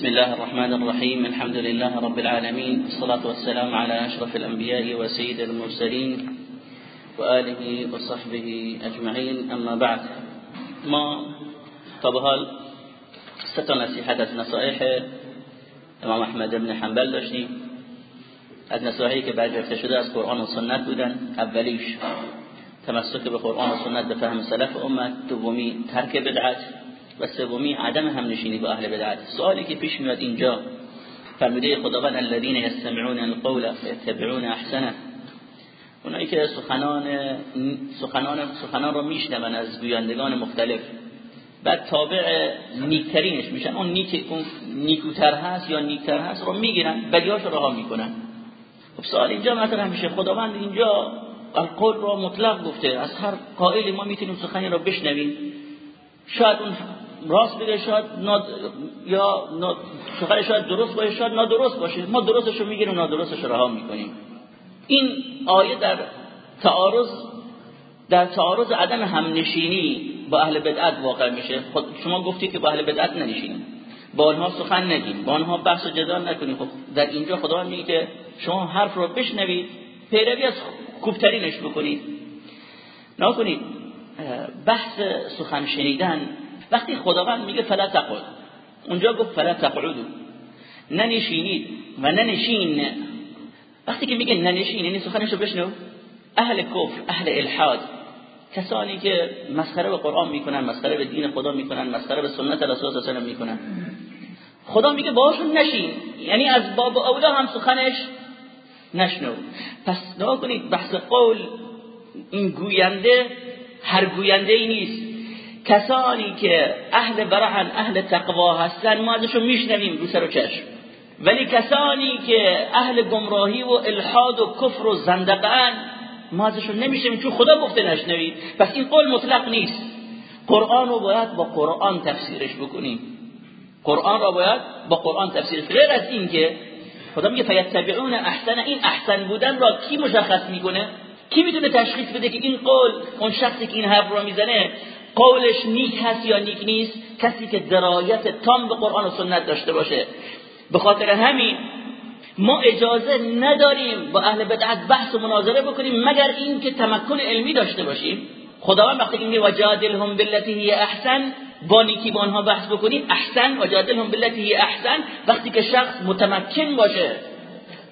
بسم الله الرحمن الرحيم الحمد لله رب العالمين والصلاة والسلام على أشرف الأنبياء وسيد المرسلين وآله وصحبه أجمعين أما بعد. ما طبعا نصیحت از نصائح إمام أحمد بن حنبل داشتیم از نصائحی که برگرفته شده از قرآن و سنت بودن. اولیش تمسک به قرآن و سنت به فهم سلف امت دومی ترک بدعت. و سومی عدم هم نشینی با اهل بدعت. سوالی که پیش میاد اینجا فرموده خداوند الذين يستمعون القول فيتبعون احسنه. اونایی که سخنان سخنان سخنان رو میشنون از گویندگان مختلف بعد تابع نیکترینش میشن اون نیک اون نیکوتر هست یا نیکتر هست رو می‌گیرن بدیاش رو رها می‌کنن. خب سوال اینجا مثلا میشه خداوند اینجا القول رو مطلق گفته. از هر قائل ما می‌تونیم سخنی رو بشنویم. شاید اون راست بگه شاید ناد... یا ناد... شاید درست باشه شاید نادرست باشه. ما درستش رو می‌گیریم نادرستش رها می‌کنیم. این آیه در تعارض در تعارض عدم همنشینی با اهل بدعت واقع میشه. خود شما گفتید که با اهل بدعت ننشینیم. با آنها سخن نگیم. با آنها بحث و جدال نکنیم. خب در اینجا خدا میگه که شما حرف رو بشنوید پیروی از خوبترینش بکنید. نکنید بحث سخن شنیدن وقتی خداوند میگه فلا تقعد اونجا گفت فلا تقعدو ننشینید و ننشین. وقتی که میگه ننشین یعنی سخنشو بشنو. اهل کفر اهل الحاد. کسانی که مسخره به قرآن می‌کنن مسخره به دین خدا می‌کنن مسخره به سنت رسول الله صلی می‌کنن. خدا میگه باهاشون نشین. یعنی از باب اولا هم سخنش نشنو. پس نگاه کنید بحث قول این گوینده هر گوینده ای نیست. کسانی که اهل برهن اهل تقوا هستن ما ازشون میشنویم رو سر و چشم. ولی کسانی که اهل گمراهی و الحاد و کفر و زندقان ما ازشون نمیشنویم چون خدا گفته نشنوید پس این قول مطلق نیست. قرآن رو باید با قرآن تفسیرش بکنیم. قرآن را باید با قرآن تفسیرش غیر از این که خدا میگه فیتبعون احسن این احسن بودن را کی مشخص می‌کنه؟ کی می‌تونه تشخیص بده که این قول اون شخصی که این حرف را می‌زنه قولش نیک هست یا نیک نیست کسی که درایت تام به قرآن و سنت داشته باشه. به خاطر همین ما اجازه نداریم با اهل بدعت بحث و مناظره بکنیم مگر این که تمکن علمی داشته باشیم. خداوند وقتی میگه وجادلهم بالتي هي احسن با نیکی با آنها بحث بکنید احسن وجادلهم بالتي هي احسن. وقتی که شخص متمکن باشه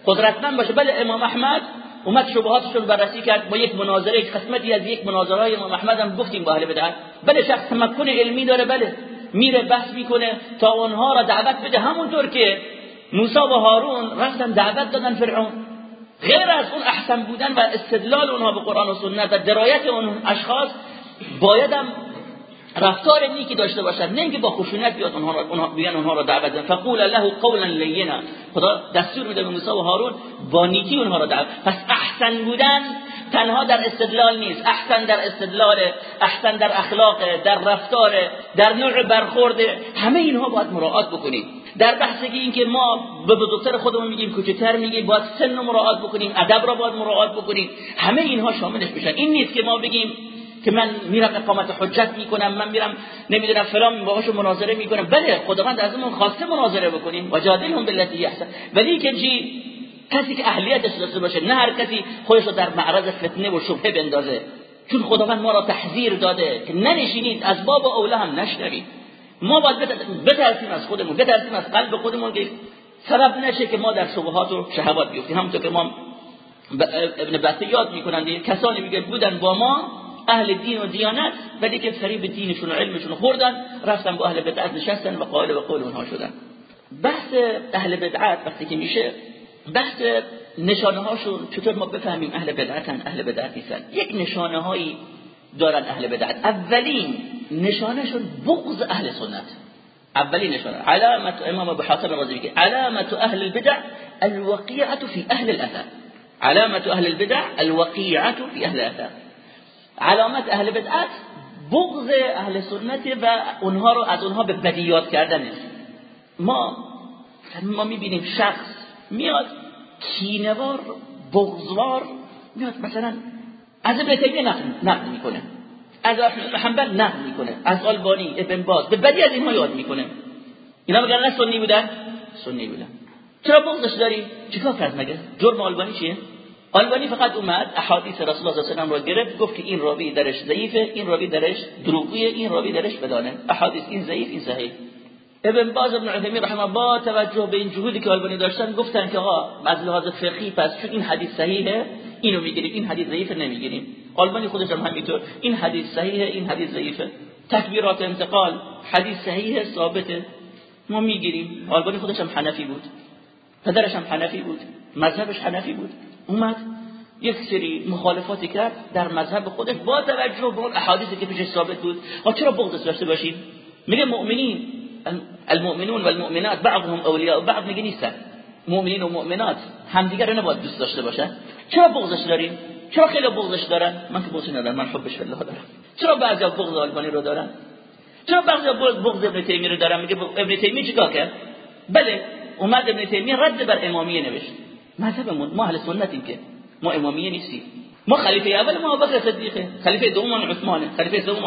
قدرتمند باشه بله امام احمد اومد شبهاتشون بررسی کرد با یک مناظره یک قسمتی از یک مناظره های امام احمد هم گفتیم با اهل بدعت. بله شخص تمکن علمی داره بله. میره بحث می‌کنه تا اونها را دعوت بده. همونطور که موسی و هارون رفتن دعوت دادن فرعون. غیر از اون احسن بودن و استدلال اونها به قرآن و سنت و درایت اون اشخاص بایدم رفتار نیکی داشته باشد نه اینکه با خشونت بیاد اونها را اونها بیان اونها را دعوت بدن. فقول له قولا لینا. خدا دستور میده به موسی و هارون با نیکی اونها را دعوت پس احسن بودن تنها در استدلال نیست. احسن در استدلال احسن در اخلاق در رفتار در نوع برخورد همه اینها باید مراعات بکنیم. در بحث این که ما به بزرگتر خودمون میگیم کوچکتر میگیم باید سن رو مراعات بکنیم ادب را باید مراعات بکنیم. همه اینها شاملش میشن. این نیست که ما بگیم که من میرم اقامت حجت می‌کنم من میرم نمی‌دونم فلان باهاشو مناظره می‌کنم. بله خداوند از اون خواسته مناظره بکنیم. و جادلهم بالتي احسن. ولی که جی کسی که اهلیتش داشته باشه نه هر کسی خودش رو در معرض فتنه و شبهه بندازه. چون خداوند ما را تحذیر داده که ننشینید از باب اولا هم نشنوید. ما باید بترسیم از خودمون بترسیم از قلب خودمون که سبب نشه که ما در شبهات و شهوات بیفتیم. همونطور که ما ابن بطه یاد می‌کنن کسانی میگه بودن با ما أهل دین و دیانت ولی که فریب دینشون و علمشون خوردن رفتن با أهل بدعت نشستن و قائل و اونها شدن بحث أهل بدعت وقتی که میشه بحث نشانه هاشون چطور ما بفهمیم أهل بدعتن أهل بدعت نیستن یک نشانه هایی دارن أهل بدعت اولین نشانهشون بغض أهل سنت. اولین نشانه. علامت امام ابو حاتم رازی میگه علامت أهل البدع الوقيعة في أهل الاثر علامت أهل البدع الوقيعة في أهل الاثر علامت اهل بدعت بغض اهل سنت و اونها رو از اونها به بدیات کردن ما ما می‌بینیم شخص میاد کینوار بغضوار میاد مثلا از ابن تیمیه نقل می‌کنه. از حنبل نقل می‌کنه. از آلبانی ابن باز به بدی از اینها یاد می‌کنه. اینا میگن نه سنی بودن. سنی بودن. چرا بغضش داری؟ چیکار کرد مگه؟ جرم آلبانی چیه؟ آلبانی فقط اومد احادیث رسول الله صلی الله علیه و را گرفت گفت که این راوی درش ضعیفه این راوی درش دروغیه این راوی درش بدانه. احادیث این ضعیف این صحیح. ابن باز ابن عثیمین رحمه با توجه به این جهودی که آلبانی داشتن گفتن که آقا از لحاظ فقهی پس چون این حدیث صحیحه اینو می‌گیریم این حدیث ضعیف نمی‌گیریم. آلبانی خودش هم همینطور این حدیث صحیحه این حدیث ضعیفه. تکبیرات انتقال حدیث صحیحه ثابته. ما می‌گیریم. آلبانی خودش هم حنفی بود. پدرش هم حنفی بود. مذهبش حنفی بود. اومد یک سری مخالفاتی کرد در مذهب خودش با توجه به اون احادیثی که پیش ثابت بود. ها چرا بغض داشته باشیم میگه مؤمنین المؤمنون والمؤمنات بعضهم اولیاء بعض میگه نیستن. مؤمنین و مؤمنات همدیگه رو نباید دوست داشته باشن. چرا بغضش داریم چرا خیلی بغضش دارن؟ من که بغضی ندارم من حبش الله دارم. چرا بعضی بغض آلبانی رو دارن؟ چرا بعضی بغض ابن تیمیه رو دارن؟ میگه ابن تیمیه چیکار کرد؟ بله اومد ابن تیمیه رد بر امامیه نوشت. مذهبمون ما اهل سنتیم که ما امامیه نیستیم ما خلیفه اول ما ابوبکر صدیقه خلیفه دوم عثمان. خلیفه دوم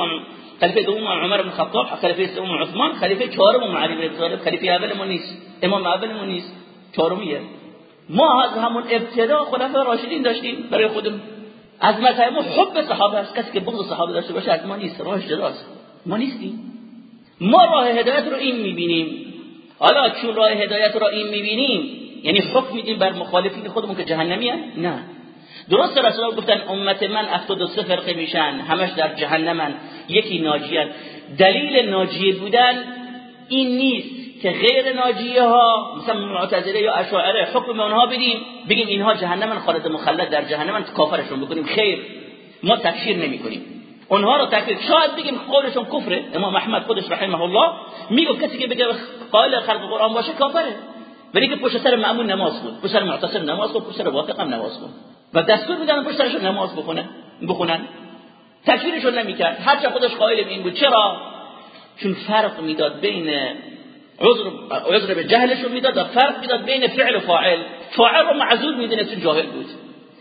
خلیفه دوم عمر بن خطاب خلیفه سوم عثمان خلیفه چهارم علی بن طالب خلیفه ما نیست امام اول ما نیست چهارمیه ما از همون ابتدا خلفای راشدین داشتیم برای خودم. از مذهب حب صحابه است. کسی که بغض صحابه داشته باشه از ما نیست. راهش جداست ما نیستیم. ما راه هدایت رو این می‌بینیم. حالا چون راه هدایت رو این می‌بینیم یعنی حکم میدیم بر مخالفین خودمون که جهنمی نه. درست رسول الله گفتن امت من افتاد و سه فرقه میشن همش در جهنمن یکی ناجیان دلیل ناجی بودن این نیست که غیر ناجیه ها مثلا معتزله یا اشاعره حکم اونها بدیم. بگیم اینها جهنمن خالد مخلد در جهنمن کافرشون بکنیم. خیر. ما تکفیر نمی کنیم. اونها رو تکفیر. شاید بگیم قولشون کفره. امام احمد خودش رحمه الله میگه کسی که بگه قائل خلق قرآن باشه کافره. ولی که پشت سر معمول نماز بود. پشت سر معتصم نماز بود پشت سر واثق هم نماز بود. و دستور میدن پشت سرشون نماز بخونن. بخونن تکفیرشون نمی‌کرد. هرچه خودش قائل این بود. چرا؟ چون فرق می‌داد بین عذر عذر به جهلشون می‌داد و فرق می‌داد بین فعل و فاعل. فاعل رو معذور می‌دونست جاهل بود.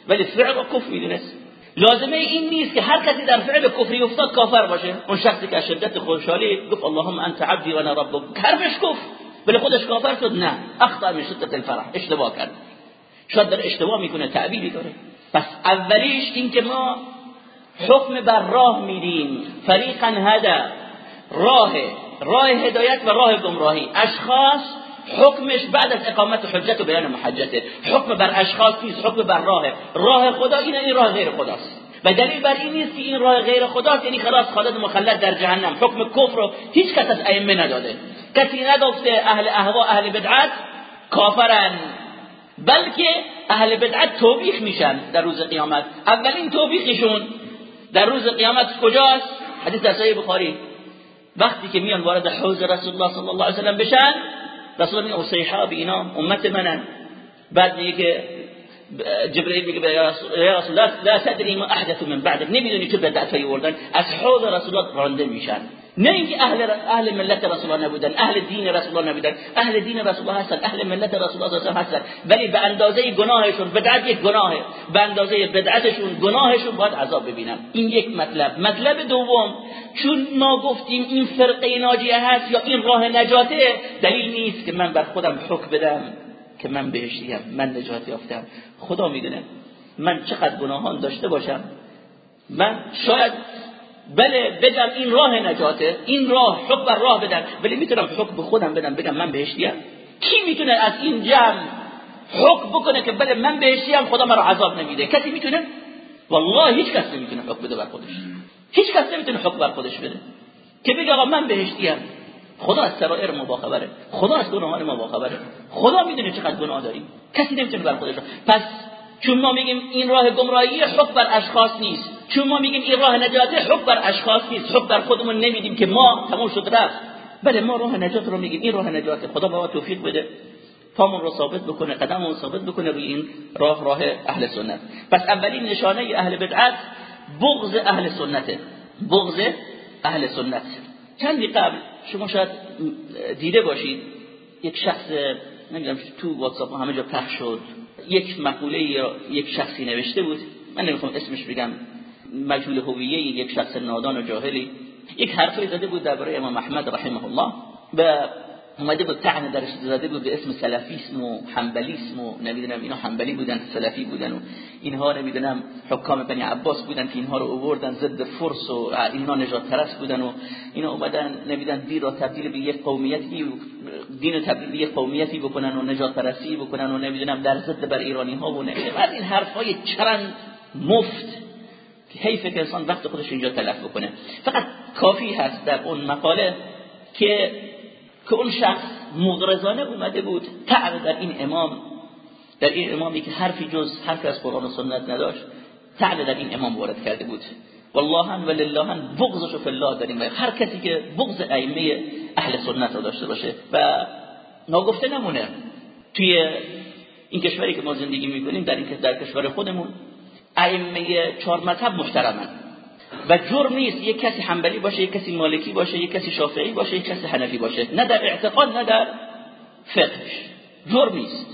ولی فعل رو کفر می‌دونست. لازمه این نیست که هر کسی در فعل کفری افتاد کافر باشه. اون شخصی که شدت خوشحالی گفت اللهم انت عبدی و انا ربک. حرفش کفر ولی خودش کافر شد؟ نه. اخطا من شدت الفرح. اشتباه کرد. شاید در اشتباه می‌کنه تعبیری داره. پس اولیش این که ما حکم بر راه میدیم فریقا هدا. راه راه هدایت و راه گمراهی. اشخاص حکمش بعد از اقامت حجت و بیان محجته. حکم بر اشخاص نیست حکم بر راه. راه خدا این این راه غیر خداست. و دلیل بر این نیست که این راه غیر خداست یعنی خلاص خالد مخلد در جهنم. حکم کفر رو هیچ کس از ائمه نداده. کسی نگفته اهل اهوا اهل بدعت کافرن بلکه اهل بدعت توبیخ میشن در روز قیامت. اولین توبیخشون در روز قیامت کجاست؟ حدیث در صحیح بخاری. وقتی که میان وارد حوض رسول الله صلی الله علیه و سلم بشن رسول میگه صحابه اینا امت منن. بعد میگه که جبرئیل میگه یا رسول الله لا تدری ما احدث من بعدك نمی‌دونی چه بدعتی آوردن. از حوض رسول الله رانده میشن. نه اینکه اهل اهل ملت رسول الله نبودن اهل دین رسول الله نبودن. اهل دین رسول الله هستن اهل ملت رسول الله صلی هستن. ولی به اندازه گناهشون بدعت یک گناهه. به اندازه بدعتشون گناهشون باید عذاب ببینن. این یک مطلب. مطلب دوم چون ما گفتیم این فرقه ناجیه هست یا این راه نجاته دلیل نیست که من بر خودم حکم بدم که من بهشتیم من نجات یافتم. خدا می‌دونه من چقدر گناهان داشته باشم. من شاید بله بگم این راه نجاته. این راه حکم بر راه بدن ولی می‌تونم حکم خودم بدم بگم من بهشتیم کی می‌تونه از این جمع حکم بکنه که بله من بهشتیم خدا مرا عذاب نمیده؟ کسی می‌تونه؟ والله هیچ کس نمی‌تونه حکم بده بر خودش. هیچ کس نمی‌تونه حکم بر خودش بده. که بگه آقا من بهشتیم خدا از سرائر ما باخبره. خدا از گناهان ما باخبره. خدا می‌دونه چقدر گناه داریم. کسی نمی‌تونه بر خودش پس چون ما میگیم این راه گمراهی حکم بر اشخاص نیست. چون ما میگیم این راه نجات حکم بر اشخاص نیست. حکم بر خودمون نمیدیم که ما تموم شد رفت. بله ما راه نجات رو میگیم. این راه نجات. خدا به ما توفیق بده. پامون رو ثابت بکنه قدممون ثابت بکنه روی این راه راه اهل سنت. پس اولین نشانه اهل بدعت بغض اهل سنته. بغض اهل سنت. چندی قبل شما شاید دیده باشید یک شخص نمی‌دونم تو واتساپ همه جا پخش شد. یک مقوله یا یک شخصی نوشته بود. من نمی‌خوام اسمش بگم مجهول هویه یک شخص نادان و جاهلی. یک حرفی زده بود درباره امام احمد رحمه الله. و اومده بود طعن درش زده بود به اسم سلفیسم و حنبلیسم و نمی‌دونم اینا حنبلی بودن سلفی بودن و اینها نمی‌دونم حکام بنی عباس بودن که اینها رو اووردن ضد فرس و اینها نجات پرست بودن و اینا اومدن نمی‌دونم دین را تبدیل به یک قومیتی دین تبدیل به یک قومیتی بکنن و نجات پرستی بکنن و نمی‌دونم در ضد بر ایرانی ها و از این حرفای چرند مفت که حیف که انسان وقت خودش اینجا تلف بکنه. فقط کافی هست در اون مقاله که که اون شخص مغرزانه اومده بود. تعب در این امام در این امامی که حرفی جز حرفی از قرآن و سنت نداشت تعب در این امام وارد کرده بود. والله لله بغضش الله در این هر کسی که بغض ائمه اهل سنت رو داشته باشه و ناگفته نمونه توی این کشوری که ما زندگی می‌کنیم در این در کشور خودمون ائمه چهار مذهب محترمن. و جرم نیست یک کسی حنبلی باشه یک کسی مالکی باشه یک کسی شافعی باشه یک کسی حنفی باشه. نه در اعتقاد نه در فقهش. جرم نیست.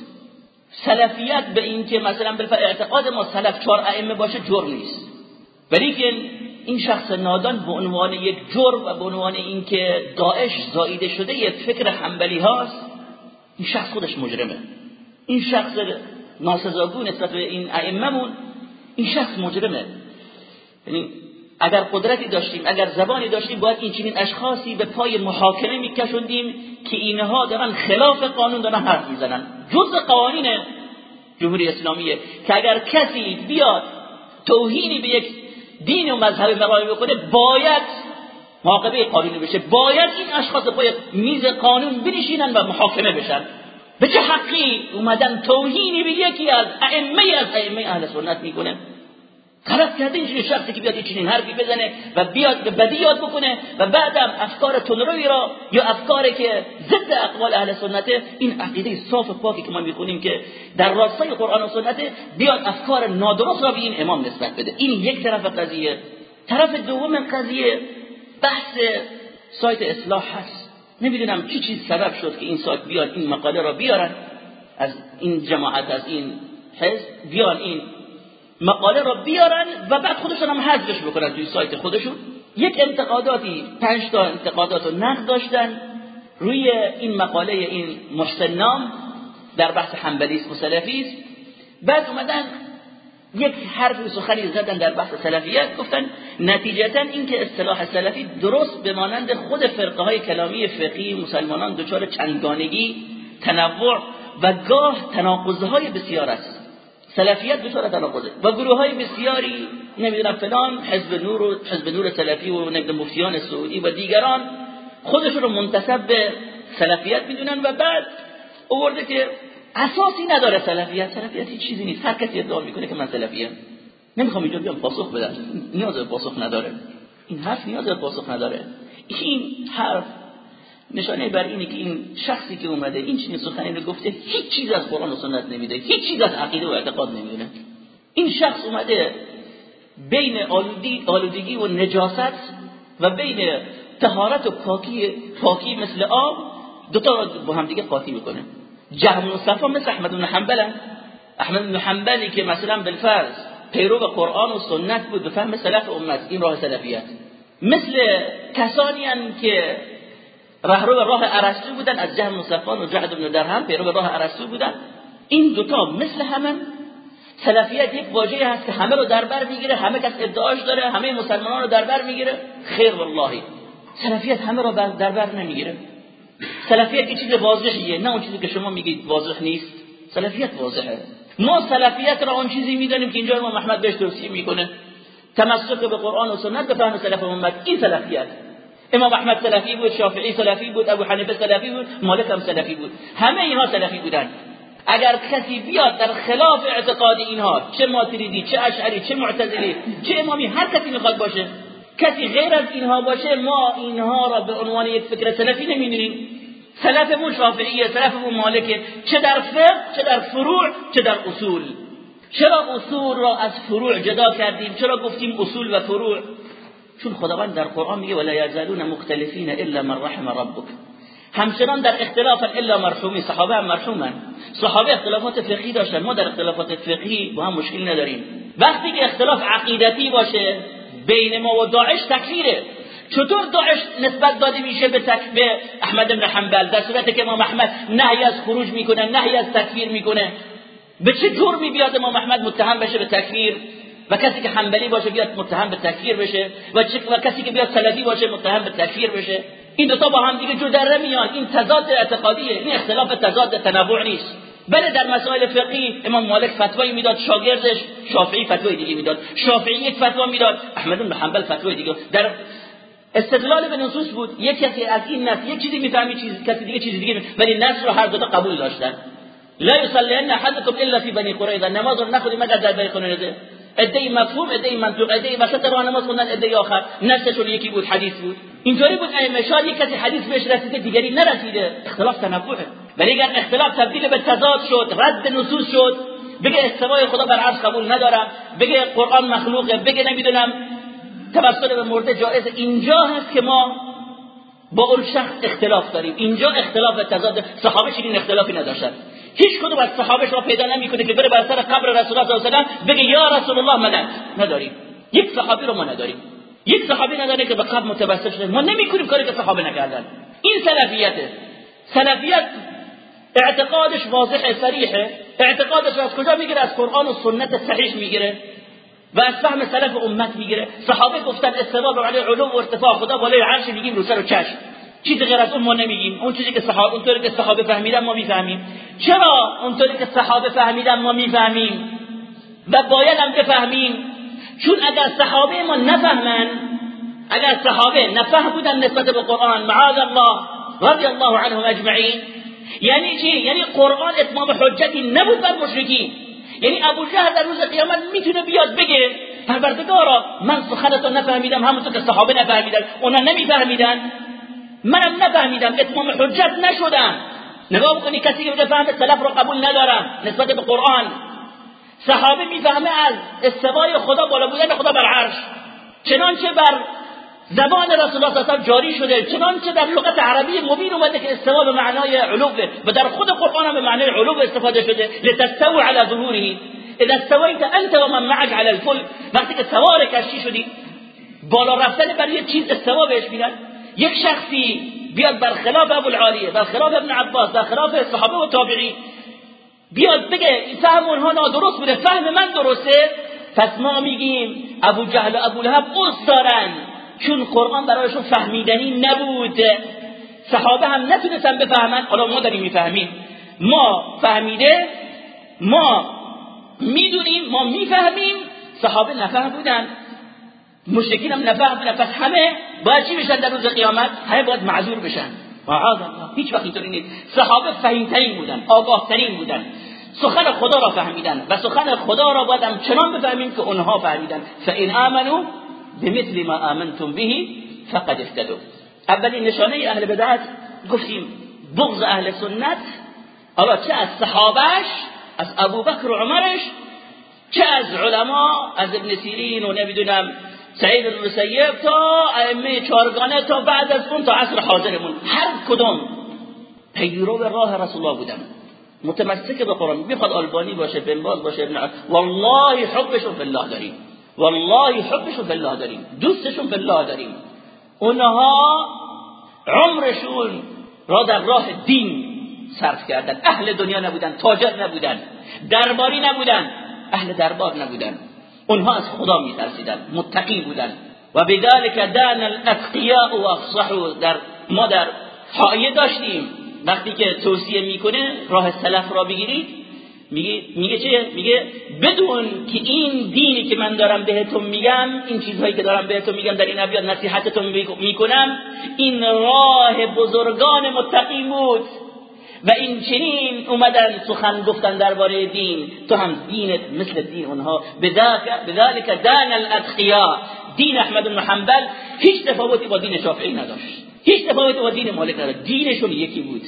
سلفیت به این که مثلا به اعتقاد ما سلف چهار ائمه باشه جرم نیست. ولی که این شخص نادان به عنوان یک جرم و به عنوان اینکه داعش زاییده شده یک فکر حنبلی هاست این شخص خودش مجرمه. این شخص ناسزاگو نسبت به این ائمهمون این شخص مجرمه. یعنی اگر قدرتی داشتیم اگر زبانی داشتیم باید این چنین اشخاصی به پای محاکمه میکشوندیم که اینها دارن خلاف قانون دارن حرف می‌زنن. جز قوانین جمهوری اسلامیه که اگر کسی بیاد توهینی به یک دین و مذهب مرایی بکنه باید معاقبه قانونی بشه. باید این اشخاص پای میز قانون بنشینن و محاکمه بشن. به چه حقی اومدن توهینی به یکی از ائمه از ائمه اهل سنت می‌کنه؟ غلط کرده اینجوری شخصی که بیاد چنین حرفی بزنه و بیاد به بدی یاد بکنه و بعدم افکار تنروی را یا افکاری که ضد اقوال اهل سنته این عقیده صاف پاکی که ما می‌خونیم که در راستای قرآن و سنت بیاد افکار نادرست را به این امام نسبت بده. این یک طرف قضیه. طرف دوم قضیه بحث سایت اصلاح هست. نمی‌دونم چی چیز سبب شد که این سایت بیاد این مقاله را بیارن. از این جماعت از این حزب بیان این مقاله را بیارن و بعد خودشون هم حذفش بکنن توی سایت خودشون. یک انتقاداتی پنج تا انتقادات و نقد داشتن روی این مقاله این محسن در بحث حنبلیسم و سلفیسم بعد اومدن یک حرف سخنی زدن در بحث سلفیت گفتن نتیجتا اینکه اصطلاح سلفی درست به مانند خود فرقه های کلامی فقهی مسلمانان دچار چندگانگی تنوع و گاه تناقض های بسیار است. سلفیت دچار تناقضه و گروه های بسیاری نمی‌دونم فلان حزب نور و حزب نور سلفی و نمی‌دونم مفتیان سعودی و دیگران خودشون رو منتسب به سلفیت می‌دونن و بعد اوورده که اساسی نداره سلفیت. سلفیت هیچ چیزی نیست. هر کسی ادعا می‌کنه که من سلفیم. نمی‌خوام اینجا بیام پاسخ بدم. نیاز به پاسخ نداره. این حرف نیاز به پاسخ نداره. این حرف نشانه بر اینه که این شخصی که اومده این چنین سخنی رو گفته هیچ چیز از قرآن و سنت نفهمیده هیچ چیز از عقیده و اعتقاد نمی‌دونه این شخص اومده بین آلودگی و نجاست و بین طهارت و پاکی پاکی مثل آب دوتا رو با هم دیگه قاطی می‌کنه. جهم صفوان مثل احمد بن حنبل احمد بن حنبلی که مثلا بالفرض پیرو قرآن و سنت بود به فهم سلف امت این راه سلفیت. مثل کسانی که رهرو راه ارسطو بودن از جهم صفوان و جعد بن درهم پیرو راه ارسطو بودن. این دوتا مثل همن. سلفیت یک واژه هست که همه رو در بر می‌گیره همه کس ادعاش داره همه مسلمانان رو در بر می‌گیره. خیر والله. سلفیت همه رو در بر نمی‌گیره. سلفیت یه چیز واضحیه نه اون چیزی که شما میگید واضح نیست. سلفیت واضحه. ما سلفیت را اون چیزی می‌دانیم که اینجا امام احمد بهش توصیه می‌کنه. تمسک به قرآن و سنت به فهم سلف امت این سلفیت. امام احمد سلفی بود شافعی سلفی بود ابو حنیفه سلفی بود مالک هم سلفی بود. همه اینها سلفی بودن. اگر کسی بیاد در خلاف اعتقاد اینها چه ماتریدی چه اشعری چه معتزلی چه امامی هر کسی می‌خواد باشه کسی غیر از اینها باشه ما اینها را به عنوان یک فکر سلفی نمی‌دونیم سلفمون شافعیه سلفمون مالکه. چه در فقه چه در فروع چه در اصول. چرا اصول را از فروع جدا کردیم؟ چرا گفتیم اصول و فروع؟ چون خداوند در قرآن میگه ولا یزالون مختلفین الا من رحم ربک. همچنان در اختلاف الا مرحومی صحابه هم مرحومن. صحابه اختلافات فقهی داشتن ما در اختلافات فقهی با هم مشکل نداریم. وقتی که اختلاف عقیدتی باشه بین ما و داعش تکفیره. چطور داعش نسبت داده میشه به به احمد بن حنبل؟ در صورتی که امام احمد نهی از خروج می‌کنه نهی از تکفیر می‌کنه. به چه جرمی بیاد امام احمد متهم بشه به تکفیر؟ و کسی که حنبلی باشه بیاد متهم به تکفیر بشه و, و کسی که بیاد سلفی باشه متهم به تکفیر بشه. این دو تا با هم دیگه جدا میان این تضاد اعتقادیه. این اختلاف تضاد تنوع نیست. بله در مسائل فقهی امام مالک فتوایی می‌داد شاگردش شافعی فتوای دیگه می‌داد. شافعی یک فتوا می‌داد احمد بن حنبل فتوای دیگه. در استدلال به نصوص بود یک کسی از این نص یک چیزی می‌فهمی چیز کسی دیگه چیز دیگه ولی نص رو هر دو تا قبول داشتن. لا ان احدكم الا في بني قريظه نماز رو مگر در بنی قريظه ادعی مفهوم ادعی منطوق ادعی وسط راه نماز خوندن ادعی آخر. نصشون یکی بود حدیث بود. اینطوری بود ائمه شاید یک کسی حدیث بهش رسیده دیگری نرسیده. اختلاف تنوعه. ولی اگر اختلاف تبدیل به تضاد شد رد نصوص شد بگه استوای خدا بر عرش قبول ندارم بگه قرآن مخلوقه بگه نمی‌دونم توسل به مرده جایز. اینجا هست که ما با اون شخص اختلاف داریم. اینجا اختلاف تضاد. صحابه چنین اختلافی نداشتن. هیچ کدوم از صحابه را پیدا نمی‌کنه که بره بر سر قبر رسول الله صلی الله علیه و بگه یا رسول الله مدد نداریم. یک صحابی رو ما نداریم. یک صحابی نداره که به قبر متوسل شده. ما نمی‌کنیم کاری که صحابه نکردن. این سلفیته. سلفیت اعتقادش واضح صریحه. اعتقادش از کجا می‌گیره؟ از قرآن و سنت صحیح می‌گیره. و از فهم سلف امت می‌گیره. صحابه گفتن استوا علی علو و ارتفاع خدا بالای عرش میگیم رو سر و چشم. چیز غیر از اون ما نمیگیم. اون چیزی که صحابه اونطوری که صحابه فهمیدن ما می‌فهمیم. چرا اونطوری که صحابه فهمیدن ما می‌فهمیم؟ و باید هم بفهمیم. چون اگر صحابه ما نفهمن اگر صحابه نفهم بودن نسبت به قرآن معاذ الله رضی الله عنهم اجمعین یعنی چی؟ یعنی قرآن اتمام حجتی نبود بر مشرکین. یعنی ابو جهل در روز قیامت می‌تونه بیاد بگه پروردگارا من سخنتو نفهمیدم همونطور که صحابه نفهمیدن اونا نمیفهمیدن. منم نفهمیدم اتمام حجت نشدم. نگاه بکنی کسی که فهم سلف رو قبول ندارم نسبت به قرآن. صحابه می‌فهمه از استوای خدا بالا بودن خدا بر عرش. چنانچه بر زبان رسول الله صلی جاری شده چنانچه در لغت عربی مبین اومده که استوا به معنای علوه و در خود قرآن به معنای علو استفاده شده. لتستوی علی ظهوره. اذا استویت انت و من معك على الفل. وقتی که سوار کشتی شدی بالا رفتن برای چیز استوا بهش میگن یک شخصی بیاد برخلاف ابو العالیه برخلاف ابن عباس برخلاف صحابه و تابعی بیاد بگه فهم اونها نادرست بوده فهم من درسته؟ پس ما میگیم ابو جهل و ابو لهب قصد دارن چون قرآن برایشون فهمیدنی نبود. صحابه هم نتونستن بفهمن حالا ما داریم می‌فهمیم. ما فهمیده ما می‌دونیم ما می‌فهمیم صحابه نفهم بودن مشرکین هم نفهم بودن پس همه باید چی بشن در روز قیامت؟ همه باید معذور بشن. معاذ الله. هیچ وقت اینطوری نیست. صحابه فهیمترین بودن آگاهترین بودن. سخن خدا را فهمیدن و سخن خدا را باید هم چنان بفهمیم که اونها فهمیدن. فان آمنوا بمثل ما آمنتم به فقد اهتدوا. اولین نشانه اهل بدعت گفتیم بغض اهل سنت. اما چه از صحابهش از ابوبکر و عمرش چه از علما از ابن سیرین و نمی‌دونم سعید المسیب تا ائمه چارگانه تا بعد از اون تا عصر حاضرمون. هر کدوم پیرو راه رسول الله بودن. متمسک به قرآن می‌خواد آلبانی باشه بن باز باشه ابن والله حبشون فی الله داریم. والله حبشون فی الله داریم. دوستشون فی الله داریم. اونها عمرشون را در راه دین صرف کردن. اهل دنیا نبودن تاجر نبودن درباری نبودن اهل دربار نبودن. اونها از خدا میترسیدن متقی بودن و بذلك دان الاتقیاء و افصحوا در ما در حایه داشتیم. وقتی که توصیه می‌کنه راه سلف را بگیرید میگه میگه چه؟ میگه بدون که این دینی که من دارم بهتون میگم این چیزهایی که دارم بهتون میگم در این ابیات نصیحتتون می‌کنم این راه بزرگان متقی بود. و این چنین اومدن سخن گفتن درباره دین تو هم دینت مثل دین اونها. بذلك دان الاتقیاء دین احمد بن حنبل هیچ تفاوتی با دین شافعی نداشت. هیچ تفاوتی با دین مالک نداشت. دینشون یکی بود.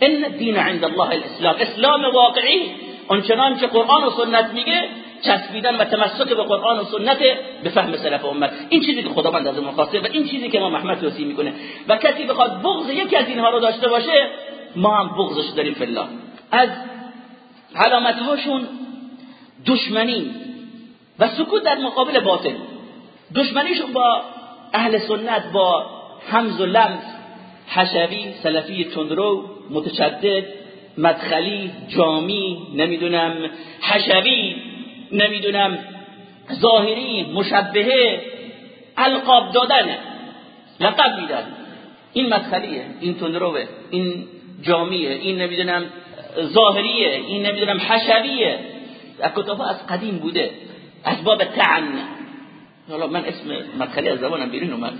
إن الدين عند الله الإسلام. اسلام واقعی. آنچنان که قرآن و سنت میگه چسبیدن و تمسک به قرآن و سنت به فهم سلف امت. این چیزی که خداوند از ما و این چیزی که امام احمد توصیه می‌کنه. و کسی بخواد بغض یکی از اینها رو داشته باشه ما هم بغضش داریم الله از علامت هاشون دشمنی و سکوت در مقابل باطل. دشمنیشون با اهل سنت با حمز و لمس حشوی سلفی تندرو متشدد مدخلی جامی نمی‌دونم حشوی نمی‌دونم ظاهری مشبهه القاب دادن لقب میدن. این مدخلیه این تندروه این جامیه این نمی‌دونم ظاهریه. این نمی‌دونم حشویه کتاب از قدیم بوده. از باب تعن. حالا من اسم مدخلی از زبانم بیرون اومد.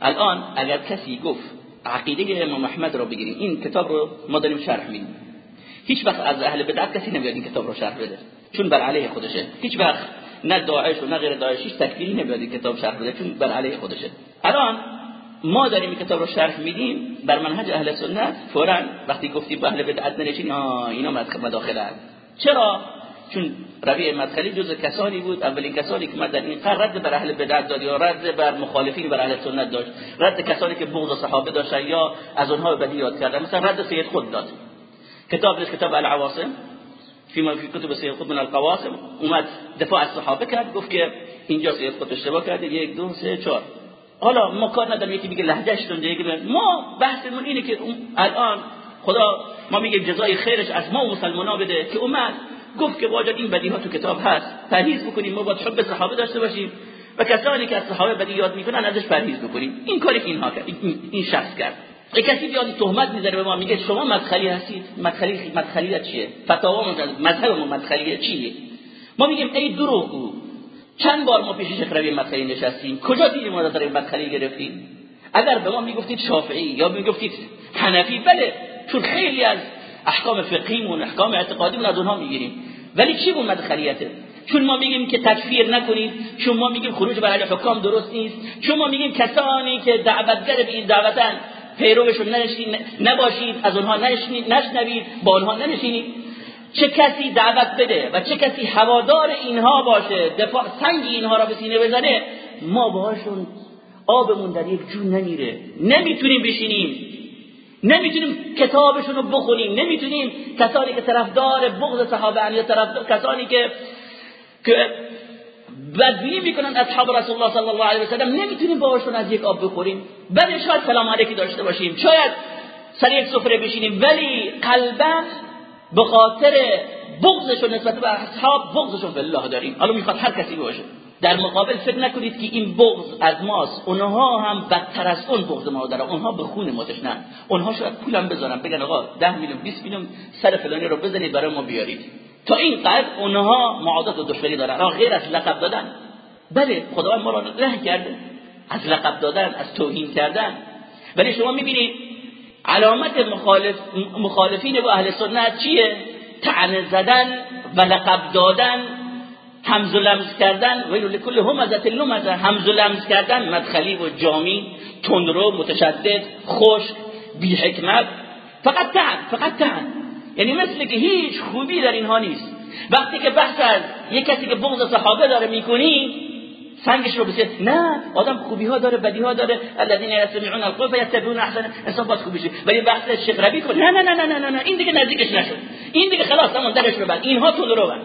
الان اگر کسی گفت عقیده امام احمد رو بگیریم این کتاب رو ما داریم شرح میدیم. هیچ وقت از اهل بدعت کسی نمیاد این کتاب رو شرح بده. چون بر علیه خودشه. هیچ وقت نه داعش و نه غیر داعش هیچ تکفیری نمیاد این کتاب شرح بده چون بر علیه خودشه. الان ما داریم این کتاب رو شرح میدیم بر منهج اهل سنت فورا وقتی گفتی به اهل بدعت نرسین اینا مداخله چرا؟ چون ربیع مدخلی جز کسانی بود. اولین کسانی که در این قرن رد بر اهل بدعت داد یا رد بر مخالفین بر اهل سنت داشت. رد کسانی که بغض صحابه داشتن یا از اونها بدی یاد کردن. مثلا رد سید خود داد. کتاب داشت کتاب العواصم. فيما في کتب سید خود من القواسم اومد دفاع از صحابه کرد گفت که اینجا سید خود اشتباه کرده. یک دو سه چهار. حالا ما کار نداریم یکی میگه لهجهش تونده یکی ما بحثمون اینه که الان خدا ما میگه جزای خیرش از ما مسلمانا بده که اومد گفت که واجد این بدی ها تو کتاب هست پرهیز بکنیم ما باید حب صحابه داشته باشیم و کسانی که از صحابه بدی یاد می‌کنن ازش پرهیز بکنیم. این کاری که اینها این شخص کرد. یک کسی بیاد تهمت می‌ذاره به ما میگه شما مدخلی هستید؟ مدخلی مدخلیت چیه؟ فتاوا مذهب ما مدخلیه چیه؟ ما میگیم ای دروغگو چند بار ما پیش شیخ ربیع مدخلی نشستیم؟ کجا دیدیم ما در مدخلی گرفتیم؟ اگر به ما می‌گفتید شافعی یا می‌گفتید حنفی بله چون خیلی از احکام فقهیمون احکام اعتقادیمون از اونها می‌گیریم. ولی چی بود مدخلیته چون ما میگیم که تکفیر نکنید چون ما میگیم خروج بر حکام درست نیست چون ما میگیم کسانی که دعوتگر به این دعوتن پیروشون نباشید از اونها نشنوید با اونها ننشینید. چه کسی دعوت بده و چه کسی هوادار اینها باشه دفاع سنگ اینها را به سینه بزنه ما باهاشون آبمون در یک جو نمیره. نمی‌تونیم بشینیم. نمی‌تونیم کتابشون رو بخونیم. نمی‌تونیم کسانی که طرفدار بغض صحابه یا طرف کسانی که که بدبینی می‌کنن اصحاب رسول الله صلی الله علیه و سلم نمی‌تونیم باهاشون از یک آب بخوریم. بله شاید سلام علیکی داشته باشیم. شاید سر یک سفره بشینیم ولی قلبا به خاطر بغضشون نسبت به اصحاب بغضشون به الله داریم. حالا می‌خواد هر کسی باشه. در مقابل فکر نکنید که این بغض از ماست. اونها هم بدتر از اون بغض ما دارن اونها به خون ما تشنن اونها شاید پولم بذارن بگن آقا 10 میلیون 20 میلیون سر فلانی رو بزنید برای ما بیارید. تا این قدر اونها معادات و دشمنی دارن. غیر از لقب دادن. بله خداوند ما رو ره کرده. از لقب دادن از توهین کردن. ولی شما می‌بینید علامت مخالف مخالفین با اهل سنت چیه؟ طعن زدن و لقب دادن همز و لمز کردن ویل لکل همزه لمزه همز و لمز کردن مدخلی و جامی تندرو متشدد خوش بی حکمت فقط تعن فقط تعن یعنی مثل که هیچ خوبی در اینها نیست. وقتی که بحث از یک کسی که بغض صحابه داره می‌کنی سنگش رو بسید. نه آدم خوبی ها داره بدی ها داره. الذين يستمعون القول فيتبعون احسن انسان باید خوبی شه ولی بحث شیخ ربی کن نه نه نه نه نه نه این دیگه نزدیکش نشد. این دیگه خلاص تمام درش رو بند اینها تو رو بند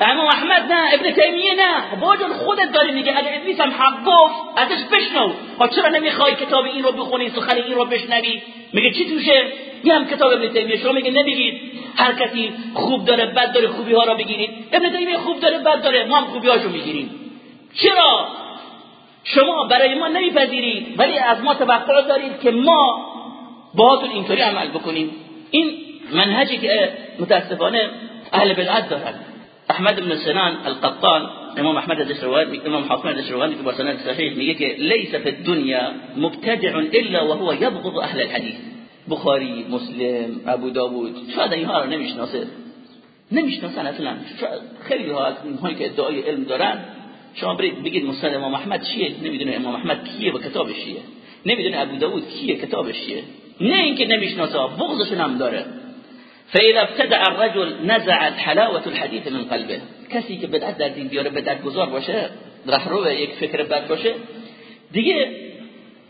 امام احمد نه ابن تیمیه نه. باجون خودت داری میگه اگه ابلیس هم حق گفت ازش بشنو. ها چرا نمی‌خوای کتاب این رو بخونی سخن این رو بشنوی؟ میگه چی توشه؟ یه هم کتاب ابن تیمیه. شما میگه نمیگید. هر کسی خوب داره بد داره خوبی ها رو بگیرید. ابن تیمیه خوب داره بد داره. ما هم خوبی هاشو می‌گیریم. چرا؟ شما برای ما نمیپذیرید ولی از ما توقع دارید که ما باهاتون اینطوری عمل بکنیم. این منهجی که متاسفانه اهل بدعت دارن. احمد بن سنان القطان امام احمد الدشروانی امام حاکم الدشروانی که با صحیح میگه که ليس في الدنيا مبتدع الا وهو يبغض اهل الحديث بخاری مسلم ابو داوود شاید اینها رو نمی‌شناسه. نمی‌شناسن اصلا. خیلی ها از اینهایی که ادعای علم دارن شما برید بگید مسند امام احمد چیه؟ نمی‌دونه امام احمد کیه و کتابش چیه. نمی‌دونه ابو داوود کیه کتابش چیه. نه اینکه نمی‌شناسه بغضشون هم داره. فاذا ابتدع الرجل نزعت حلاوه الحديث من قلبه. کسی که بدعت در دین بیاره بدعت گذار باشه رهرو یک فکر بد باشه دیگه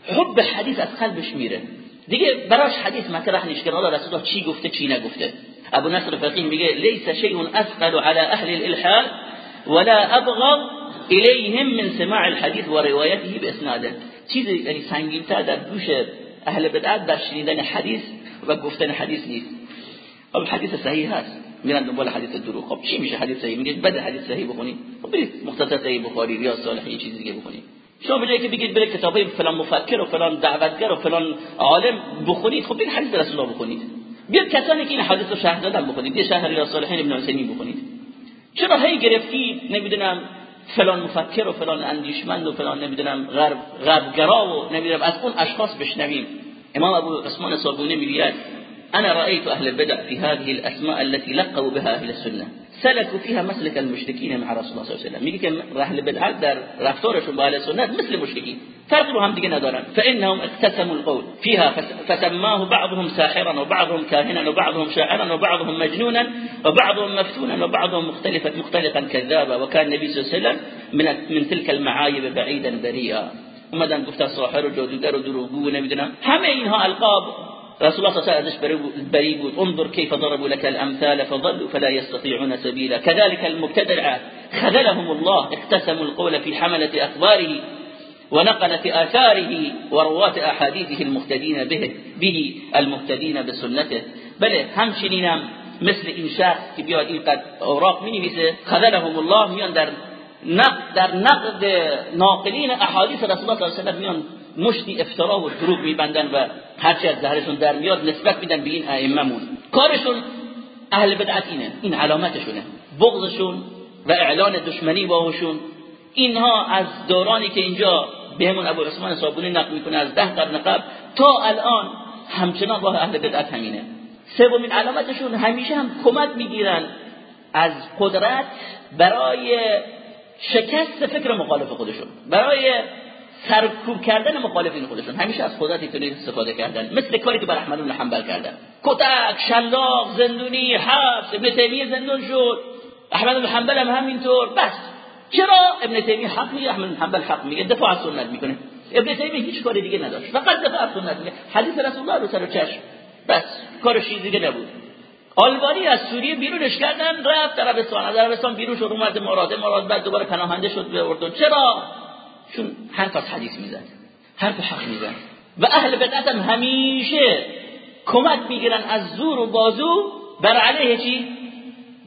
حب حدیث از قلبش میره. دیگه براش حدیث مطرح نیست که رسول الله چی گفته چی نگفته. ابو نصر فقیه میگه ليس شيء اثقل على اهل الالحاد ولا ابغض الیهم من سماع الحديث و روایته باسناده چیزی یعنی سنگینتر در دوش اهل بدعت در شنیدن حدیث و گفتن حدیث نیست. خب حدیث صحیح هست. میرن دنبال حدیث دروغ. خب چی میشه حدیث صحیح؟ میگه بده حدیث صحیح بخونید خب برید مختصر صحیح بخاری ریاض صالحین چیز دیگه بخونید شما به که بگید بره کتابای فلان مفکر و فلان دعوتگر و فلان عالم بخونید خب برید حدیث رسول الله بخونید. بیاد کسانی که این حدیث رو شهر دادن بخونید. یه شهر ریاض صالحین ابن عثیمین بخونید. چرا هی گرفتی نمی‌دونم. فلان مفکر و فلان اندیشمند و فلان نمی‌دونم غرب غربگرا و نمی‌دونم از اون اشخاص بشنویم. امام ابو عثمان صابونی می‌گوید انا رأيت اهل البدع في هذه الاسماء التي لقوا بها اهل السنه سلكوا فيها مسلك المشركين مع رسول الله صلی الله علیه و میگه که أهل در رفتارشون با أهل سنت مثل مشرکین فرق رو هم دیگه ندارن. فإنهم اقتسموا القول. فيها فسماه بعضهم ساحرا وبعضهم كاهنا وبعضهم شاعرا وبعضهم مجنونا وبعضهم مفتونا وبعضهم مختلفا مختلفا كذابا. وكان النبي صلى الله عليه وسلم من من تلك المعايب بعيدا بريئا. اومدن گفتن ساحر و جادوگر و دروغگو نمیدونم. همه اینها القاب رسول الله صلى الله عليه وسلم بريء انظر كيف ضربوا لك الأمثال فضلوا فلا يستطيعون سبيلا. كذلك المبتدع خذلهم الله اقتسموا القول في حملة أخباره ونقلة آثاره ورواة أحاديثه المهتدين به به المهتدين بسنته. بله همچنین مثل این شخص که قد اوراق می نویسه خذلهم الله میان در نقد در نقد ناقلین احادیث رسول الله صلی الله علیه و میان مشتی افترا و دروغ میبندن و هرچی از ظهرشون در میاد نسبت میدن به این ائمهمون. کارشون اهل بدعت اینه. این علامتشونه. بغضشون و اعلان دشمنی باهاشون اینها از دورانی که اینجا بهمون ابو عثمان صابونی نقل می‌کنه از ده قرن قبل تا الان همچنان با اهل بدعت همینه. سومین علامتشون همیشه هم کمک می‌گیرن از قدرت برای شکست فکر مخالف خودشون. برای سرکوب کردن مخالفین خودشون. همیشه از قدرت اینطوری استفاده کردن. مثل کاری که بر احمد بن حنبل کردن. کتک شلاق زندونی حبس ابن تیمیه زندون شد. احمد بن حنبل هم همینطور. بس. چرا ابن تیمیه حق میگه؟ احمد بن حنبل حق میگه. دفاع از سنت می‌کنه. ابن تیمیه هیچ کاری دیگه نداشت. فقط دفاع از سنت میگه. حدیث رسول الله رو سر و چشم. بس. کارش دیگه نبود. آلبانی از سوریه بیرونش کردن. رفت عربستان. عربستان بیرون شد. اومد مراد. مراد بعد دوباره پناهنده شد. به اردن چرا؟ چون حرف از حدیث میزن حرف حق میزن و اهل بدعت هم همیشه کمک می‌گیرن از زور و بازو بر علیه چی؟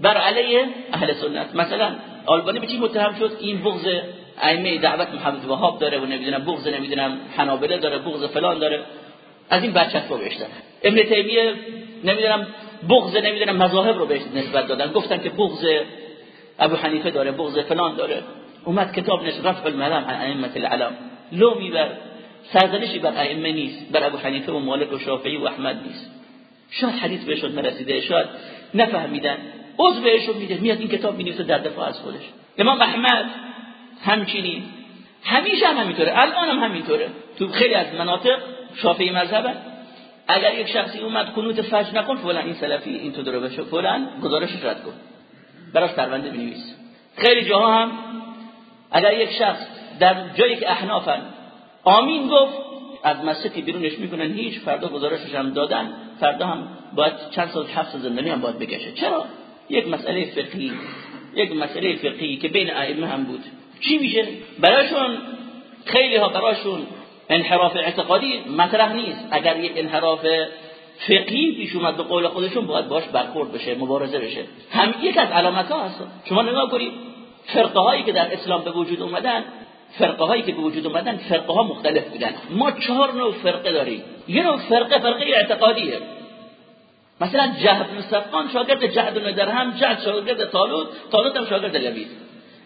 بر علیه اهل سنت. مثلا آلبانی به چی متهم شد؟ این بغض ائمه دعوت محمد وهاب داره و نمی‌دونم بغض نمی‌دونم حنابله داره بغض فلان داره. از این بچت رو بهش ابن تیمیه نمی‌دونم بغض نمی‌دونم مذاهب رو بهش نسبت دادن. گفتن که بغض ابو حنیفه داره بغض فلان داره. اومد کتاب نشد رفع الملام عن ائمه العلام. لومی بر سرزنشی بر ائمه نیست بر ابو حنیفه و مالک و شافعی و احمد نیست. شاید حدیث بهشون نرسیده شاید نفهمیدن. عضو بهشون میده میاد این کتاب می‌نویسه در دفاع از خودش. امام احمد همچنین. همیشه هم همینطوره الان هم همینطوره. تو خیلی از مناطق شافعی مذهبن اگر یک شخصی اومد قنوت فجر نکن فلان این سلفی این تو درو بشه فلان گزارشش رد کن. براش پرونده بنویس. خیلی جاها هم اگر یک شخص در جایی که احنافن آمین گفت از مسجدی بیرونش می‌کنن هیچ فردا گزارشش هم دادن فردا هم باید چند سال حبس زندانی هم باید بکشه. چرا؟ یک مسئله فقهی یک مسئله فقهی که بین ائمه هم بود. چی میشه؟ برایشون خیلی ها برایشون انحراف اعتقادی مطرح نیست. اگر یک انحراف فقهی پیش اومد به قول خودشون باید باش برخورد بشه مبارزه بشه. هم یک از علامت ها هست. شما نگاه کنید فرقه هایی که در اسلام به وجود اومدن فرقه هایی که به وجود اومدن فرقه ها مختلف بودن. ما چهار نوع فرقه داریم. یه نوع فرقه فرقه اعتقادیه. مثلا جهد بن صفان شاگرد جهد بن درهم جهد شاگرد طالوت طالوت هم شاگرد لبید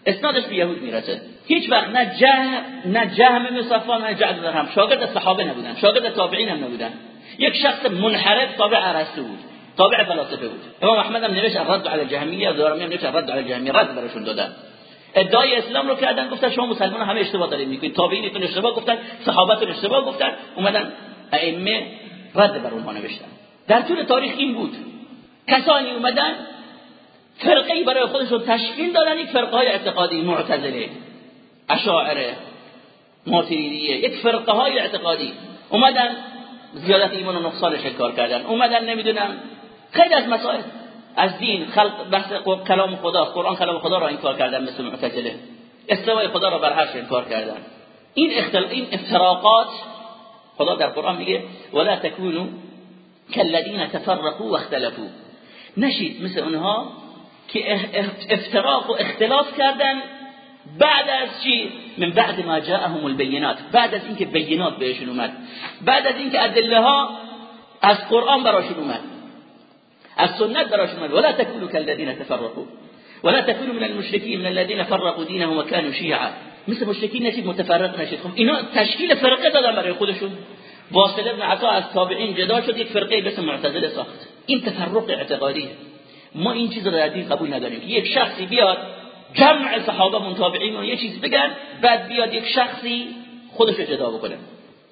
اسنادش به یهود می‌رسه. هیچ وقت نه جه نه جهم بن نه جهد بن درهم شاگرد صحابه نبودن شاگرد تابعین هم نبودن. یک شخص منحرف تابع ارسطو بود تابع فلاسفه بود. امام احمد هم نوشت رد علی الجهمیه و دارمی هم نوشت رد علی الجهمیه رد براشون دادن. ادعای اسلام رو کردن گفتن شما مسلمان همه اشتباه دارید می‌کنید تابعینتون اشتباه گفتن صحابتون اشتباه گفتن اومدن ائمه رد بر اونها نوشتن. در طول تاریخ این بود. کسانی اومدن فرقه برای خودشون تشکیل دادن یک فرقه های اعتقادی معتزله اشاعره ماتریدیه یک فرقه های اعتقادی. اومدن زیادت ایمان و نقصانش کار کردن. اومدن نمی‌دونم خیلی از مسائل از دین خلق بحث کلام خدا قرآن کلام خدا را انکار کردن مثل معتزله. استوای خدا را بر عرش انکار کردن. این اختل... این افتراقات خدا در قرآن میگه ولا تکونوا كالذين تفرقوا واختلفوا. نشید مثل اونها که افتراق و اختلاف کردن بعد از چی؟ من بعد ما جاءهم البینات. بعد از اینکه بینات بهشون اومد. بعد از اینکه ادله ها از قرآن براشون اومد. از سنت براشون اومد. ولا تكونوا كالذين تفرقوا. ولا تكونوا من المشركين من الذين فرقوا دينهم وكانوا شيعا مثل مشرکین نشید متفرق نشید. خب اینا تشکیل فرقه دادن برای خودشون. واصل ابن عطا از تابعین جدا شد یک فرقه اسم معتزله ساخت. این تفرق اعتقادی. ما این چیز رو در دین قبول نداریم. یک شخصی بیاد جمع صحابه منتابعین و یه چیز بگن بعد بیاد یک شخصی خودش رو جدا بکنه.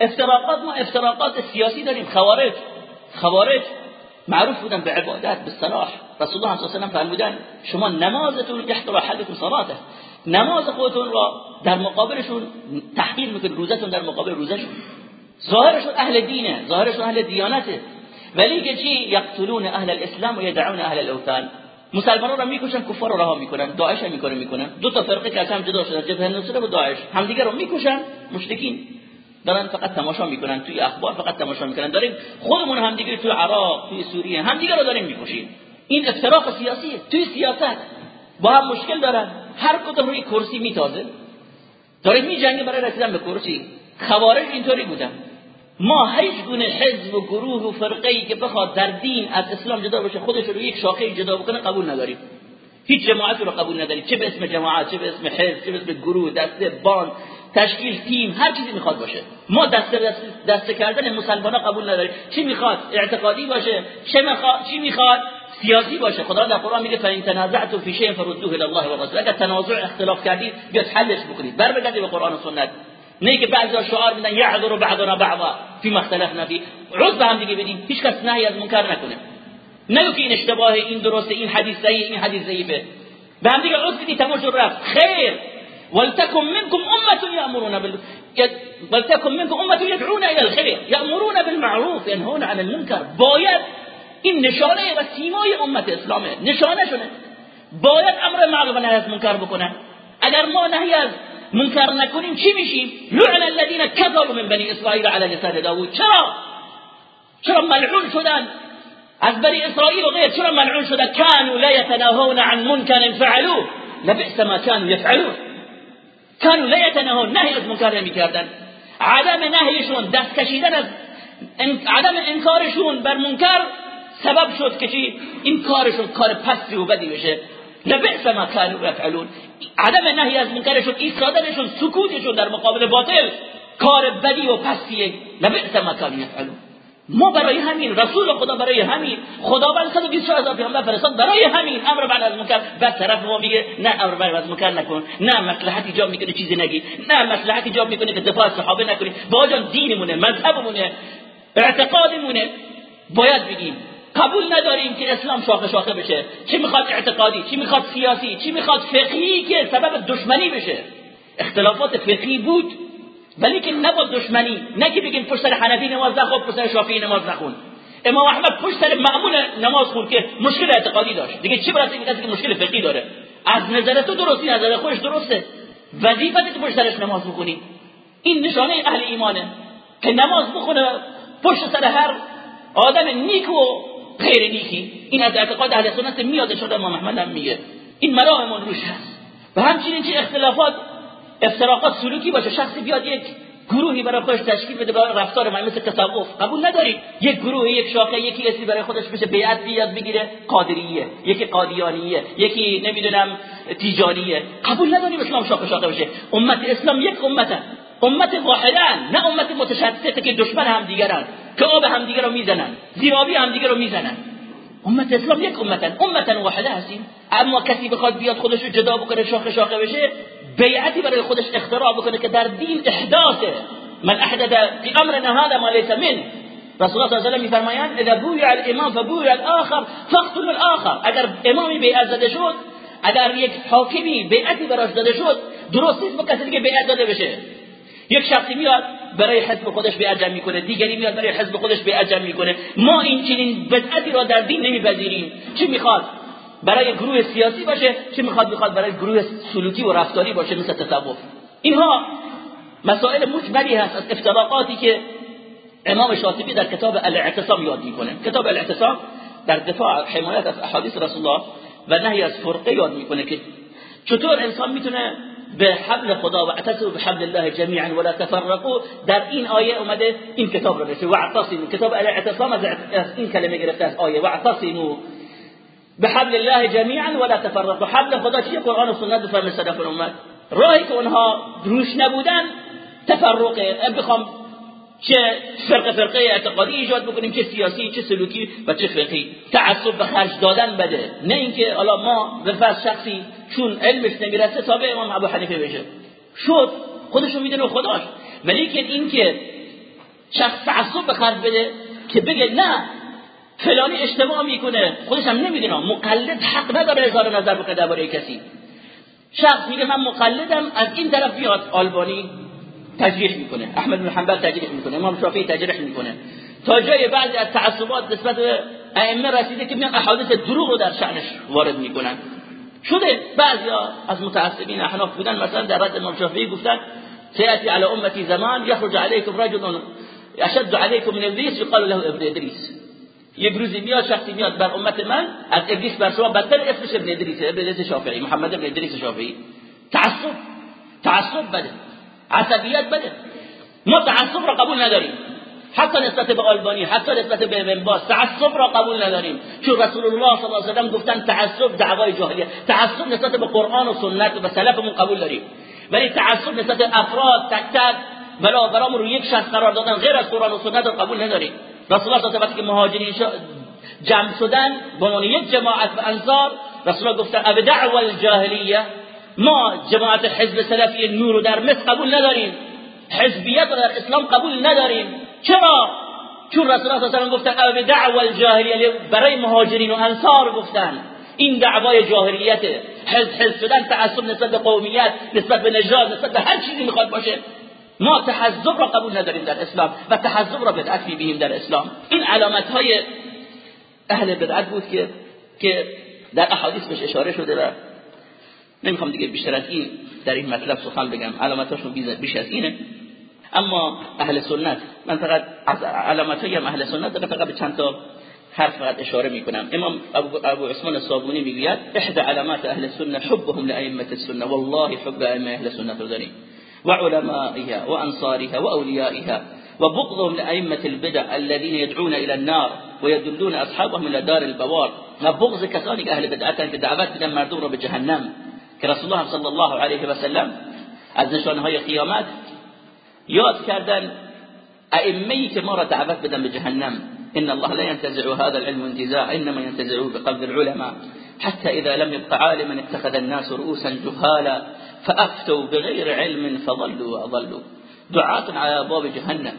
افتراقات ما افتراقات سیاسی داریم. خوارج. خوارج. معروف بودن به عبادت به صلاح. رسول الله صلی الله علیه و فرمودن شما نمازتون یحتر احدکم صلاته نماز خودتون را در مقابلشون تحقیر می‌کنید روزتون در مقابل روزشون. ظاهرشون اهل دینه ظاهرشون اهل دیانته. ولی که چی؟ یقتلون اهل الاسلام و یدعون اهل الاوثان. مسلمانان را می‌کشن کفار را رها می‌کنن داعش می‌کنه می‌کنن دو تا فرقه که از هم جدا شدن جبهه نصره و داعش. همدیگه رو می‌کشن مشرکین. دارن فقط تماشا می‌کنن توی اخبار فقط تماشا می‌کنن. داریم خودمون همدیگه توی عراق توی سوریه همدیگه رو داریم می‌کشیم. این افتراق سیاسیه توی سیاست با هم مشکل دارن. هر کدوم روی کرسی میتازه. داره میجنگه برای رسیدن به کرسی. خوارج اینطوری بودن. ما هیچ گونه حزب و گروه و فرقه ای که بخواد در دین از اسلام جدا بشه خودش رو یک شاخه جدا بکنه قبول نداریم. هیچ جماعت رو قبول نداریم. چه به اسم جماعت چه به اسم حزب چه به اسم گروه دسته بان. تشکیل تیم هر چیزی می‌خواد باشه. ما دست دست, دست کردن مسلمانا قبول نداریم. چی می‌خواد؟ اعتقادی باشه. چه می‌خواد چی می‌خواد؟ سیاسی باشه. خدا در قرآن میگه فان تنازعتم فی شیء فردوه الى الله و رسول اگر تنازع اختلاف کردید بیاد حلش بکنید. بر بگردید به قرآن و سنت. نه که بعضی شعار میدن یعذر بعضنا بعضا فی مختلفنا فی. عذر هم دیگه بدیم هیچ کس نهی از منکر نکنه. نگو که این اشتباه این درسته این حدیث صحیح این حدیث ضعیفه. به هم دیگه عذر بدی تمام رفت. خیر! ولتكن منكم أمة يأمرون بال ولتكن منكم أمة يدعون إلى الخير يأمرون بالمعروف ينهون عن المنكر. باید این نشانه و سیمای امت اسلامه نشانه شونه باید أمر معروف و نهی از منکر بکنن اگر ما نهی از منکر نکنیم چی میشیم؟ لعن الذين كفروا من بني اسرائيل على لسان داوود. چرا؟ چرا ملعون شدن؟ از بنی اسرائیل و غیر چرا ملعون شدن؟ كانوا لا يتناهون عن منكر فعلوه. لبئس ما كانوا يفعلون كانوا لا يتناهون نهی از منکر نمی‌کردن عدم نهیشون دست کشیدن از عدم انکارشون بر منکر سبب شد که چی؟ این کارشون کار پستی و بدی بشه. لبئس ما كانوا يفعلون عدم نهی از منکرشون ایستادنشون سکوتشون در مقابل باطل کار بدی و پستیه. لبئس ما كانوا يفعلون ما برای همین رسول خدا برای همین خداوند 124 هزار پیامبر فرستاد برای همین امر بعد از منکر. بعد طرف ما میگه نه امر بعد از منکر نکن نه مصلحت ایجاب می‌کنه چیزی نگی نه مصلحت ایجاب می‌کنه که دفاع صحابه نکنی. با جان دینمونه مذهبمونه اعتقادمونه. باید بگیم قبول نداریم که اسلام شاخه شاخه بشه. چی می‌خواد اعتقادی چی می‌خواد سیاسی چی می‌خواد فقهی که سبب دشمنی بشه. اختلافات فقهی بود. ولی که نبود دشمنی نه که بگیم پشت سر حنفی نماز نخون پشت سر شافعی نماز نخون. امام احمد پشت سر معمول نماز خون که مشکل اعتقادی داشت. دیگه چی برای کسی که مشکل فقهی داره؟ از نظر تو درستی از نظر خودش درسته. وظیفت تو پشت سرش نماز بخونی. این نشانه اهل ایمانه که نماز بخونه پشت سر هر آدم نیک و غیر نیکی. این از اعتقاد اهل سنت میاد شده امام محمد هم میگه. این مراممون روش هست. و همچنین چه اختلافات افتراقات سلوکی باشه. شخصی بیاد یک گروهی برای خودش تشکیل بده برای رفتار من مثل تصوف. قبول نداری؟ یک گروه یک شاخه یکی اسی برای خودش بشه. بیعت بیاد بگیره. قادریه. یکی قادیانیه. یکی نمی‌دونم تیجانیه. قبول نداریم اسلام شاخه شاخه بشه. امت اسلام یک امته. امت واحدن نه امت متشتته که دشمن هم دیگرن. که آب همدیگه رو می‌زنن. زیرابی همدیگه رو می‌زنن. امت اسلام یک امتن. امتن واحده هستیم. اما کسی بخواد بیاد خودش رو جدا بکنه شاخه شاخه بشه بیعتی برای خودش اختراع بکنه که در دین احداثه من احدث في امرنا هذا ما ليس من رسول الله صلی الله علیه و میفرمایند اذا بویع الامام فبویع الاخر فاقتلوا الاخر. اگر امامی بیعت زده شد اگر یک حاکمی بیعتی براش داده شد درست نیست با کسی که بیعت داده بشه. یک شخصی میاد برای حزب خودش به اجم می‌کنه دیگری میاد برای حزب خودش به اجم می‌کنه. ما این چنین بدعتی را در دین نمیپذیریم. چی می‌خواد؟ برای گروه سیاسی باشه چی می‌خواد می‌خواد برای گروه سلوکی و رفتاری باشه مثل تصوف. اینها مسائل مجملی هست از افتراقاتی که امام شاطبی در کتاب الاعتصام یاد می‌کنه. کتاب الاعتصام در دفاع حمایت از احادیث رسول الله و نهی از فرقه یاد می‌کنه که چطور انسان می‌تونه به حبل خدا و اعتصموا به حبل الله جميعا ولا تفرقوا در این آیه اومده این کتاب رو نوشته. واعتصموا. کتاب الاعتصام از این کلمه گرفته از آیه. واعتصموا. به حبل الله جميعا ولا تفرقوا. حبل خدا چیه؟ قرآن و سنت بفهم سلف الامت. راهی که اونها روش نبودن تفرقه. بخوام چه فرق فرقه اعتقادی ایجاد بکنیم چه سیاسی چه سلوکی و چه فقهی. تعصب به خرج دادن بده. نه اینکه حالا ما به فرض شخصی چون علمش نمی‌رسه تابع امام ابو حنیفه بشه. شد. خودشو می‌دونه خداش ولی که اینکه شخص تعصب به خرج بده که بگه نه فلانی اشتباه می‌کنه. خودش هم نمی‌دونه. مقلد حق نداره اظهار نظر بکنه درباره کسی. شخص میگه من مقلدم از این طرف بیاد آلبانی تجریح می‌کنه. احمد بن حنبل تجریح می‌کنه. امام شافعی تجریح می‌کنه. تا جای بعضی از تعصبات نسبت به ائمه رسیده که میان احادیث دروغ رو در شأنش وارد می‌کنن. شده بعضیا از متعصبین احناف بودن. مثلا در رد امام شافعی گفتن سیاتی على امتی زمان یخرج علیکم رجل اشد علیکم من ابلیس یقال له ابن ادریس. یک روزی میاد شخصی میاد بر امت من از ابلیس بر شما بدتر اسمش ابن ادریس ابن ادریس شافعی محمد ابن ادریس شافعی. تعصب تعصب بده عصبیت بده. ما تعصب را قبول نداریم. حتی نسبت به آلبانی حتی نسبت به ابن باز تعصب را قبول نداریم. چون رسول الله صلی الله علیه و سلم گفتن تعصب دعوای جاهلیه. تعصب نسبت به قرآن و سنت و سلفمون قبول داریم. ولی تعصب نسبت افراد تک تک بلا برامون رو یک شخص قرار دادن غیر از قرآن و سنت قبول نداریم. رسول الله صلی که مهاجرین جمع شدن به عنوان یک جماعت و انصار رسول الله گفتن اب دعوا الجاهلیه. ما جماعت حزب سلفی نور رو در مصر قبول نداریم. حزبیت رو در اسلام قبول نداریم. چرا؟ چون رسول الله صلی الله گفتن اب الجاهلیه. برای مهاجرین و انصار گفتن. این دعوای جاهلیت حزب حزب شدن تعصب نسبت به قومیت نسبت به نژاد نسبت به هر چیزی می‌خواد باشه. ما تحزب را قبول نداریم در اسلام و تحزب را بدعت می‌بینیم در اسلام. این علامت های اهل بدعت بود که که در احادیث بهش اشاره شده و نمی‌خوام دیگه بیشتر از این در این مطلب سخن بگم. علامتاشون بیش از اینه. اما اهل سنت من فقط از علامت های اهل سنت دارم فقط به چند تا حرف فقط اشاره می‌کنم. امام ابو, ابو عثمان صابونی می‌گوید احد علامات اهل السنه حبهم لائمه السنه والله حب ائمه اهل السنه رو داریم. وعلمائها وأنصارها وأوليائها وبغضهم لأئمة البدع الذين يدعون إلى النار ويدلون أصحابهم إلى دار البوار. وبغض كذلك أهل بدعتان که دعوت بدن مردم رو به جهنم. که رسول الله صلی الله علیه و سلم از نشانهای قیامت یاد کردن ائمه که ما بدن به جهنم. إن الله لا ينتزع هذا العلم انتزاع إنما ينتزعه بقبض العلماء. حتى إذا لم يبق عالما اتخذ الناس رؤوسا جهالا. فافتوا بغير علم فضلوا واضلوا دعاة على باب جهنم.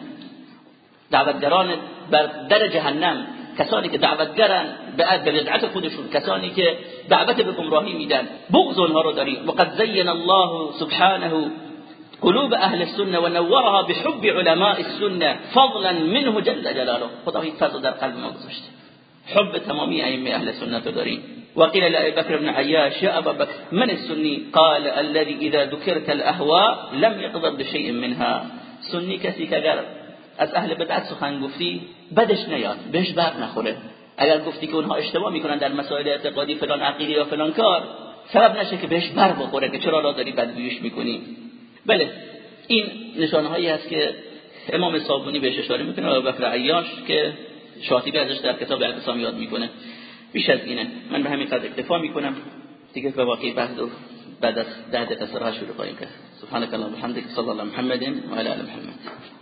دعوتگران بر در جهنم. کسانی که دعوتگرن به بدعت خودشون. کسانی که دعوت به گمراهی میدن. بغض اونها رو داریم. وقد زین الله سبحانه قلوب اهل السنه ونورها بحب علماء السنه فضلا منه جل جلاله. خدا این فضل در قلب ما گذاشته. حب تمامی ائمه اهل سنت رو داریم. وقيل لأبي بكر بن عياش يا من السني قال الذي إذا ذكرت الأهواء لم يقضب بشيء منها. سنی کسی که اگر از اهل بدعت سخن گفتی بدش نیاد بهش بر نخوره. اگر گفتی که اونها اشتباه می‌کنن در مسائل اعتقادی فلان عقیده یا فلان کار سبب نشه که بهش بر بخوره که چرا را داری بدگویش می‌کنی. بله این نشانه هایی هست که امام صابونی بهش اشاره می‌کنه و بکر عیاش که شاطبی ازش در کتاب اعتصام یاد می‌کنه. بیش از اینه. من به همین قدر اکتفا می‌کنم. دیگه که واقعی بحث بعد از ده دقیقه شروع خواهیم کرد. سبحانك اللهم وبحمدك صلى الله محمد وعلى ال محمد.